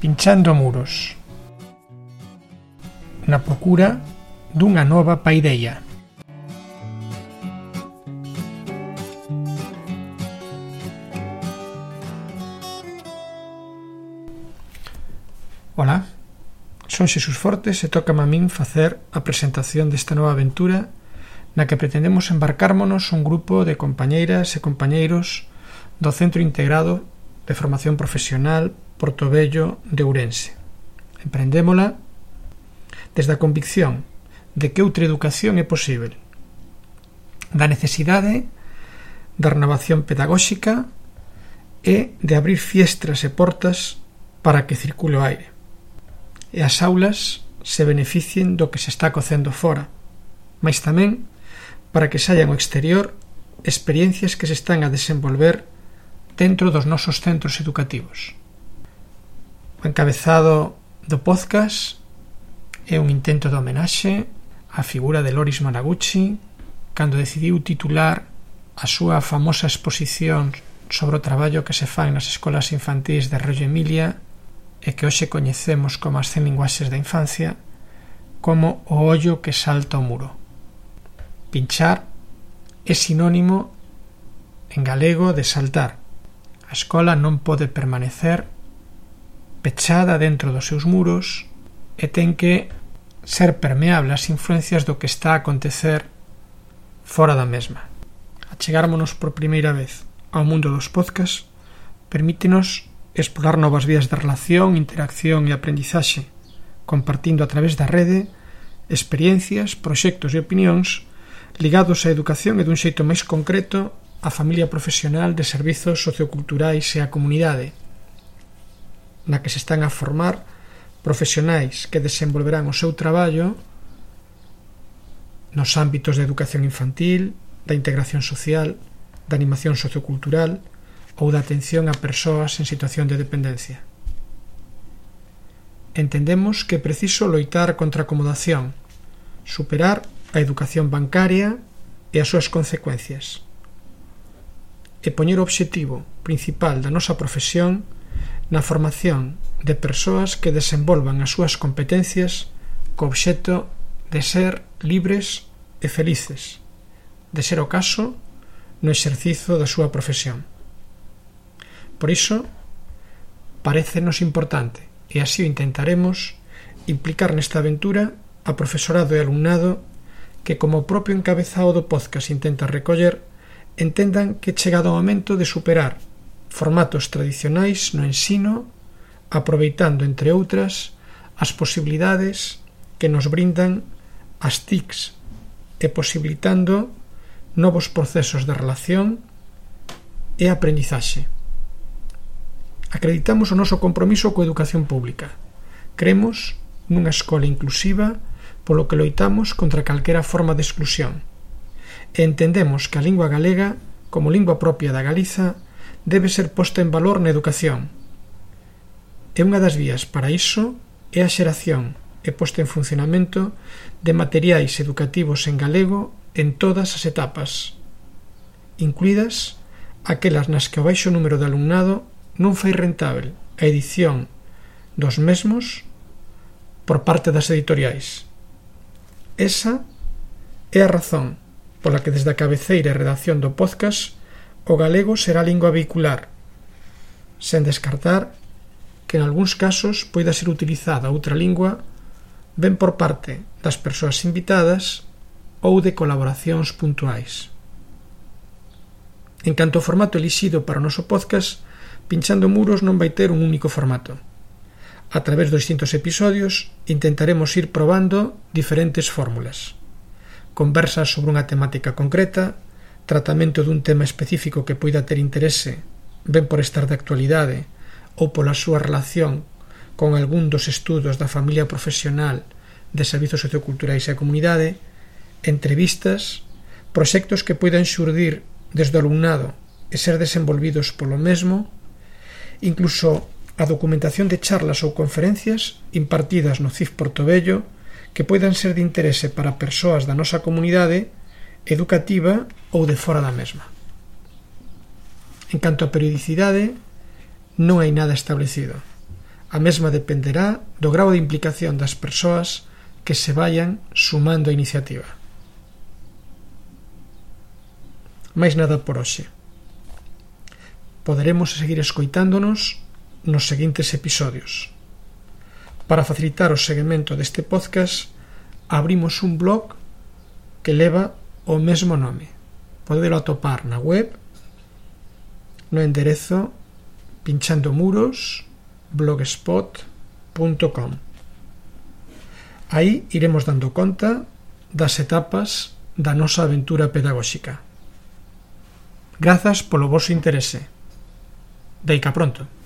pinchando muros. Na procura dunha nova paideia. Ola, son Xesús Fortes e toca a min facer a presentación desta nova aventura na que pretendemos embarcármonos un grupo de compañeiras e compañeiros do Centro Integrado de Formación Profesional Portobello de Ourense. Emprendémola desde a convicción de que outra educación é posible, da necesidade da renovación pedagóxica e de abrir fiestras e portas para que circule o aire. E as aulas se beneficien do que se está cocendo fora, mas tamén para que saian ao exterior experiencias que se están a desenvolver dentro dos nosos centros educativos. O encabezado do podcast é un intento de homenaxe á figura de Loris Maraguchi cando decidiu titular a súa famosa exposición sobre o traballo que se fai nas escolas infantís de Reggio Emilia e que hoxe coñecemos como as 100 linguaxes da infancia como o ollo que salta o muro. Pinchar é sinónimo en galego de saltar. A escola non pode permanecer pechada dentro dos seus muros e ten que ser permeable ás influencias do que está a acontecer fora da mesma. Achegármonos por primeira vez ao mundo dos podcast permítenos explorar novas vías de relación, interacción e aprendizaxe, compartindo a través da rede experiencias, proxectos e opinións ligados á educación e dun xeito máis concreto á familia profesional de servizos socioculturais e á comunidade, na que se están a formar profesionais que desenvolverán o seu traballo nos ámbitos de educación infantil, da integración social, da animación sociocultural ou da atención a persoas en situación de dependencia. Entendemos que é preciso loitar contra a acomodación, superar a educación bancaria e as súas consecuencias, e poñer o obxectivo principal da nosa profesión na formación de persoas que desenvolvan as súas competencias co obxecto de ser libres e felices, de ser o caso no exercizo da súa profesión. Por iso, parecenos importante, e así o intentaremos, implicar nesta aventura a profesorado e alumnado que, como o propio encabezado do podcast intenta recoller, entendan que chegado o momento de superar formatos tradicionais no ensino, aproveitando, entre outras, as posibilidades que nos brindan as TICs e posibilitando novos procesos de relación e aprendizaxe. Acreditamos o noso compromiso coa educación pública. Cremos nunha escola inclusiva polo que loitamos contra calquera forma de exclusión. E entendemos que a lingua galega, como lingua propia da Galiza, debe ser posta en valor na educación. E unha das vías para iso é a xeración e posta en funcionamento de materiais educativos en galego en todas as etapas, incluídas aquelas nas que o baixo número de alumnado non fai rentável a edición dos mesmos por parte das editoriais. Esa é a razón pola que desde a cabeceira e redacción do podcast o galego será lingua vehicular, sen descartar que en algúns casos poida ser utilizada outra lingua ben por parte das persoas invitadas ou de colaboracións puntuais. En canto ao formato elixido para o noso podcast, Pinchando Muros non vai ter un único formato. A través dos distintos episodios intentaremos ir probando diferentes fórmulas. Conversas sobre unha temática concreta, tratamento dun tema específico que poida ter interese, ben por estar de actualidade ou pola súa relación con algún dos estudos da familia profesional de servizos socioculturais e a comunidade, entrevistas, proxectos que poidan xurdir desde o alumnado e ser desenvolvidos polo mesmo, incluso a documentación de charlas ou conferencias impartidas no CIF Portobello que poidan ser de interese para persoas da nosa comunidade educativa ou de fora da mesma. En canto á periodicidade, non hai nada establecido. A mesma dependerá do grau de implicación das persoas que se vayan sumando a iniciativa. Máis nada por hoxe. Poderemos seguir escoitándonos nos seguintes episodios. Para facilitar o seguimento deste podcast, abrimos un blog que leva o mesmo nome. Podelo atopar na web no enderezo pinchando muros blogspot.com Aí iremos dando conta das etapas da nosa aventura pedagóxica. Grazas polo vosso interese. Deica pronto.